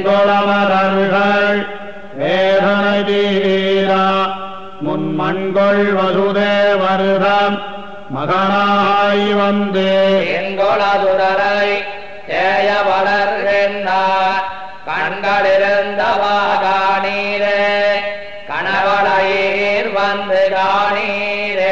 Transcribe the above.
செங்கோளமரர்கள் வேதனை வீரா முன்மண்கொள் வசுதே வருதம் மகனாய் வந்து. எங்கொளதுரரை தேய வளர்கின்றார் கண்களிருந்தவா காணீரே கணவளையீர் வந்து காணீரே